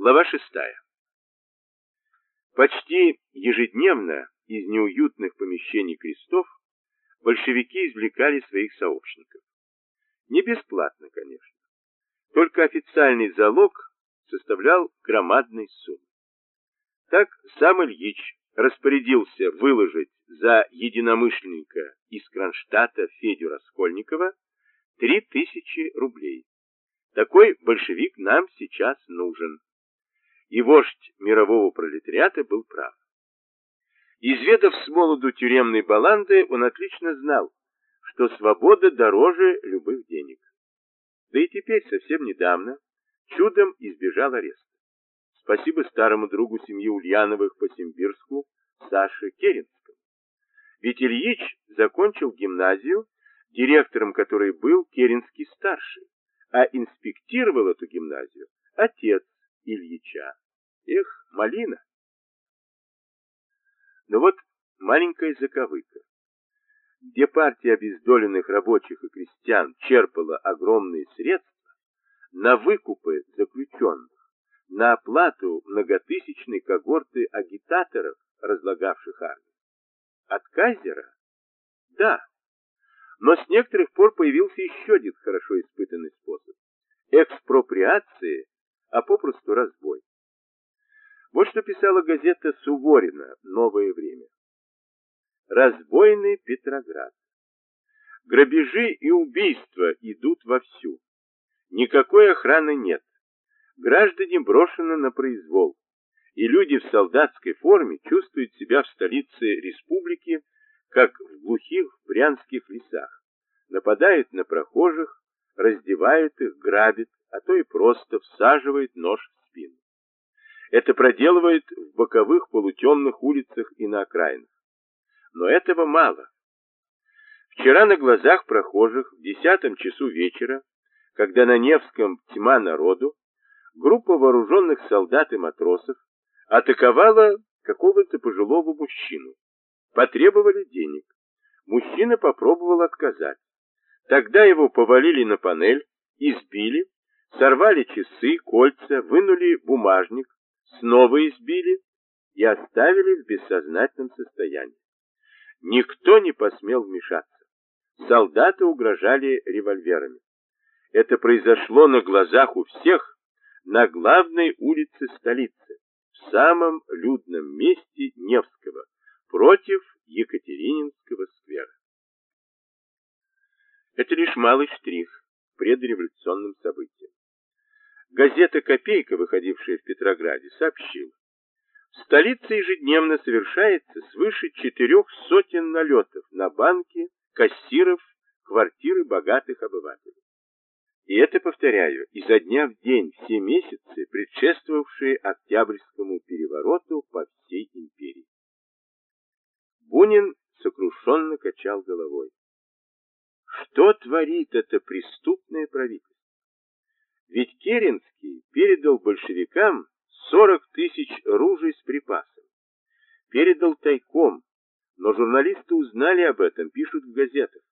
Глава шестая. Почти ежедневно из неуютных помещений крестов большевики извлекали своих сообщников. Не бесплатно, конечно. Только официальный залог составлял громадный сумм. Так сам Ильич распорядился выложить за единомышленника из Кронштадта Федю Раскольникова три тысячи рублей. Такой большевик нам сейчас нужен. И вождь мирового пролетариата был прав. Изведав с молоду тюремной баланды, он отлично знал, что свобода дороже любых денег. Да и теперь, совсем недавно, чудом избежал ареста. Спасибо старому другу семьи Ульяновых по Симбирску, Саше Керенскому. Ведь Ильич закончил гимназию, директором которой был Керенский-старший, а инспектировал эту гимназию отец Ильича. Эх, малина! Но вот маленькая заковыка. Где партия обездоленных рабочих и крестьян черпала огромные средства на выкупы заключенных, на оплату многотысячной когорты агитаторов, разлагавших армию. От Кайзера? Да. Но с некоторых пор появился еще один хорошо испытанный способ. Экспроприации, а попросту разбой. Вот что писала газета Суворина «Новое время». Разбойный Петроград. Грабежи и убийства идут вовсю. Никакой охраны нет. Граждане брошены на произвол. И люди в солдатской форме чувствуют себя в столице республики, как в глухих брянских лесах. Нападают на прохожих, раздевают их, грабят, а то и просто всаживают нож в спину. Это проделывают в боковых полутемных улицах и на окраинах. Но этого мало. Вчера на глазах прохожих в десятом часу вечера, когда на Невском тьма народу, группа вооруженных солдат и матросов атаковала какого-то пожилого мужчину. Потребовали денег. Мужчина попробовал отказать. Тогда его повалили на панель, избили, сорвали часы, кольца, вынули бумажник, снова избили и оставили в бессознательном состоянии. Никто не посмел вмешаться. Солдаты угрожали револьверами. Это произошло на глазах у всех на главной улице столицы, в самом людном месте Невского, против Это лишь малый штрих предреволюционным событиям. Газета «Копейка», выходившая в Петрограде, сообщила, в столице ежедневно совершается свыше четырех сотен налетов на банки, кассиров, квартиры богатых обывателей. И это, повторяю, изо дня в день все месяцы, предшествовавшие Октябрьскому перевороту по всей империи. Бунин сокрушенно качал головой. Что творит это преступное правительство? Ведь Керенский передал большевикам 40 тысяч ружей с припасом. Передал тайком, но журналисты узнали об этом, пишут в газетах.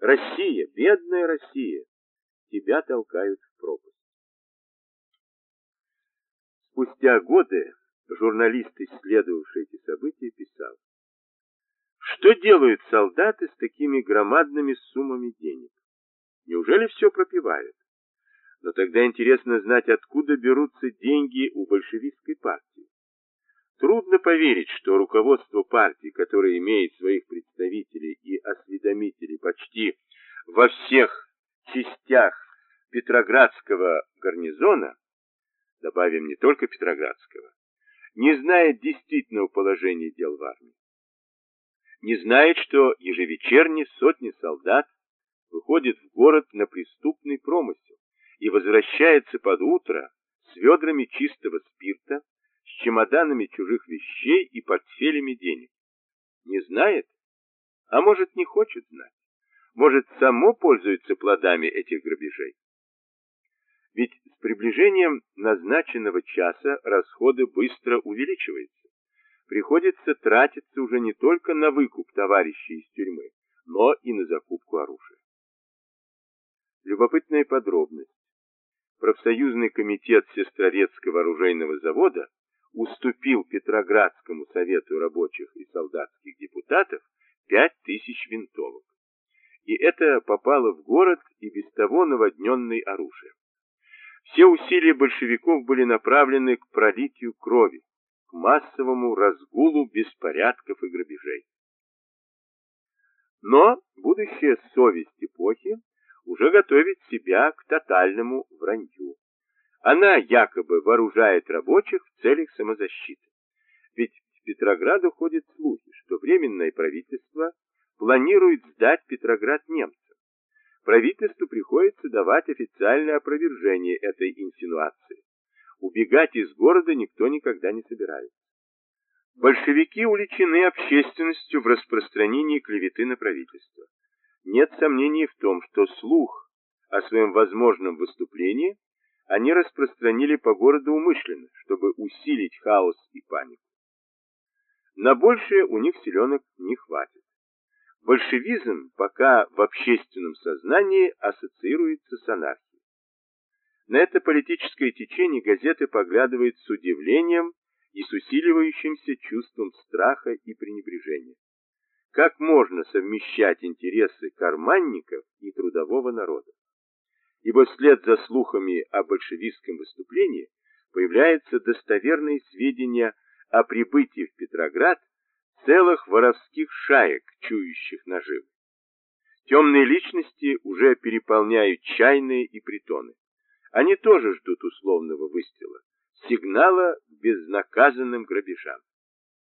Россия, бедная Россия, тебя толкают в пропасть. Спустя годы журналист, исследовавший эти события, писал, что делают солдаты с такими громадными суммами денег? Неужели все пропивают? Но тогда интересно знать, откуда берутся деньги у большевистской партии. Трудно поверить, что руководство партии, которое имеет своих представителей и осведомителей почти во всех частях Петроградского гарнизона, добавим не только Петроградского, не знает действительного положения дел в армии. Не знает, что ежевечерне сотни солдат выходят в город на преступный промысел, и возвращается под утро с ведрами чистого спирта, с чемоданами чужих вещей и портфелями денег. Не знает? А может, не хочет знать? Может, само пользуется плодами этих грабежей? Ведь с приближением назначенного часа расходы быстро увеличиваются. Приходится тратиться уже не только на выкуп товарищей из тюрьмы, но и на закупку оружия. Любопытная подробность. профсоюзный комитет Сестрорецкого оружейного завода уступил Петроградскому совету рабочих и солдатских депутатов 5000 винтовок. И это попало в город и без того наводненный оружием. Все усилия большевиков были направлены к пролитию крови, к массовому разгулу беспорядков и грабежей. Но будущая совесть эпохи уже готовит себя к тотальному вранью. Она якобы вооружает рабочих в целях самозащиты. Ведь в Петрограду ходят слухи, что Временное правительство планирует сдать Петроград немцам. Правительству приходится давать официальное опровержение этой инсинуации. Убегать из города никто никогда не собирается. Большевики увлечены общественностью в распространении клеветы на правительство. Нет сомнений в том, что слух о своем возможном выступлении они распространили по городу умышленно, чтобы усилить хаос и панику. На большее у них селенок не хватит. Большевизм пока в общественном сознании ассоциируется с анархией. На это политическое течение газеты поглядывают с удивлением и с усиливающимся чувством страха и пренебрежения. Как можно совмещать интересы карманников и трудового народа? Ибо вслед за слухами о большевистском выступлении появляются достоверные сведения о прибытии в Петроград целых воровских шаек, чующих наживы. Темные личности уже переполняют чайные и притоны. Они тоже ждут условного выстрела, сигнала безнаказанным грабежам.